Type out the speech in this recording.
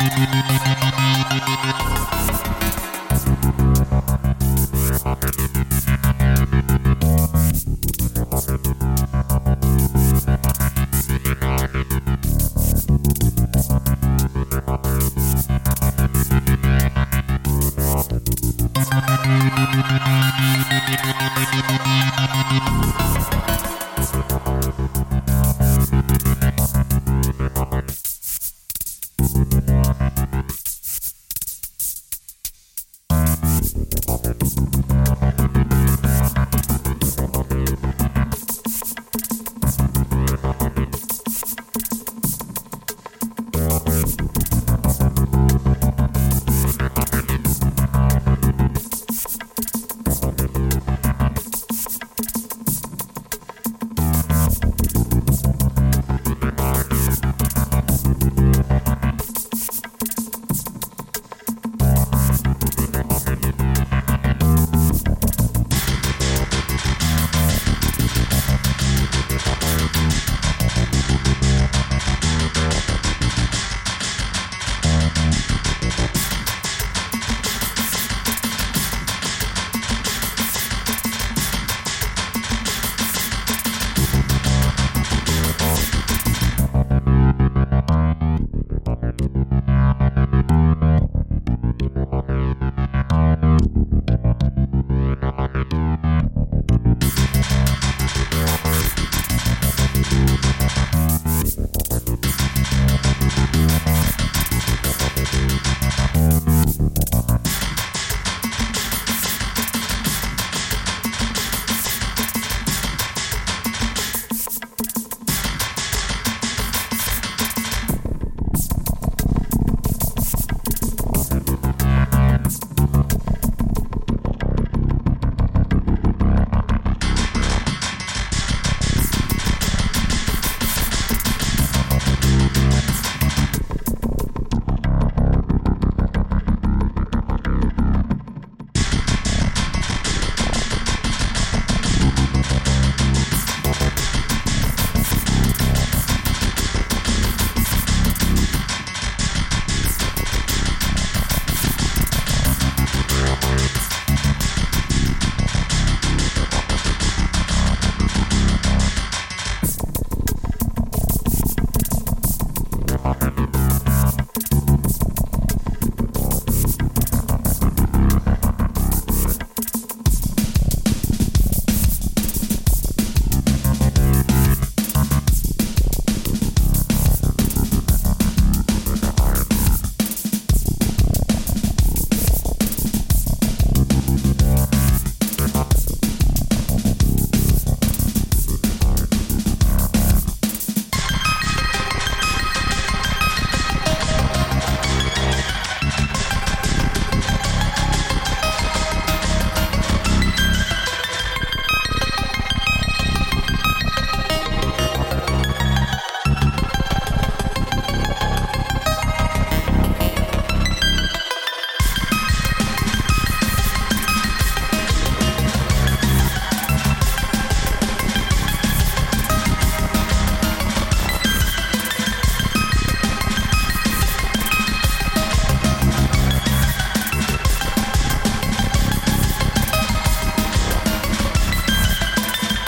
We'll be.